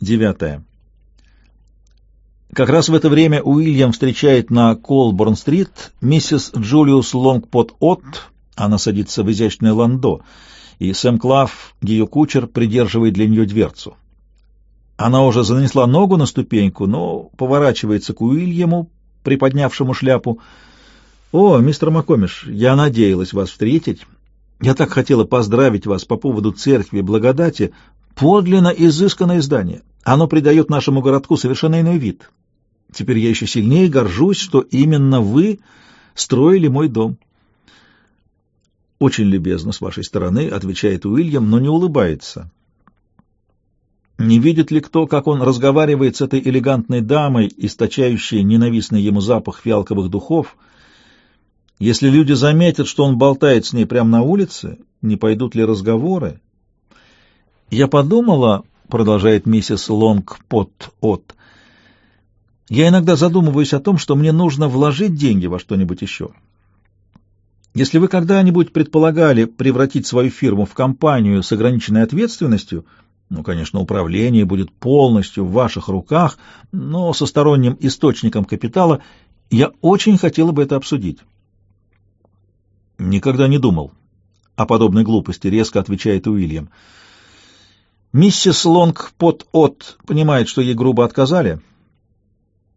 Девятое. Как раз в это время Уильям встречает на Колборн-стрит миссис Джулиус Лонгпот-Отт, она садится в изящное ландо, и Сэм Клав, ее кучер, придерживает для нее дверцу. Она уже занесла ногу на ступеньку, но поворачивается к Уильяму, приподнявшему шляпу. «О, мистер Макомиш, я надеялась вас встретить. Я так хотела поздравить вас по поводу церкви благодати. Подлинно изысканное здание. Оно придает нашему городку совершенно иной вид. Теперь я еще сильнее горжусь, что именно вы строили мой дом». «Очень любезно с вашей стороны», — отвечает Уильям, но не улыбается. Не видит ли кто, как он разговаривает с этой элегантной дамой, источающей ненавистный ему запах фиалковых духов? Если люди заметят, что он болтает с ней прямо на улице, не пойдут ли разговоры? Я подумала, продолжает миссис Лонгпот-От, я иногда задумываюсь о том, что мне нужно вложить деньги во что-нибудь еще. Если вы когда-нибудь предполагали превратить свою фирму в компанию с ограниченной ответственностью — ну, конечно, управление будет полностью в ваших руках, но со сторонним источником капитала я очень хотела бы это обсудить. Никогда не думал о подобной глупости, резко отвечает Уильям. Миссис Лонг под от понимает, что ей грубо отказали,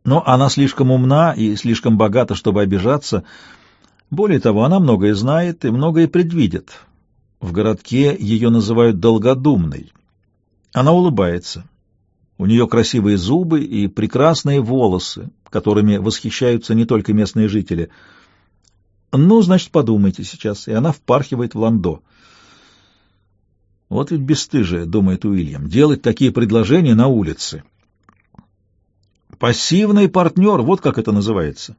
но она слишком умна и слишком богата, чтобы обижаться. Более того, она многое знает и многое предвидит. В городке ее называют долгодумной. Она улыбается. У нее красивые зубы и прекрасные волосы, которыми восхищаются не только местные жители. Ну, значит, подумайте сейчас. И она впархивает в ландо. Вот ведь бесстыжие, думает Уильям, делать такие предложения на улице. Пассивный партнер, вот как это называется.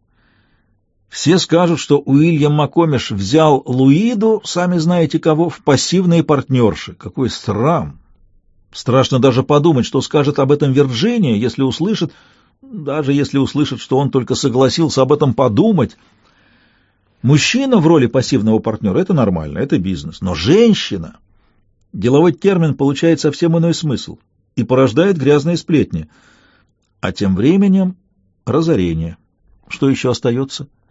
Все скажут, что Уильям Макомиш взял Луиду, сами знаете кого, в пассивные партнерши. Какой срам! Страшно даже подумать, что скажет об этом Вирджиния, если услышит, даже если услышит, что он только согласился об этом подумать. Мужчина в роли пассивного партнера — это нормально, это бизнес. Но женщина... Деловой термин получает совсем иной смысл и порождает грязные сплетни. А тем временем разорение. Что еще остается? —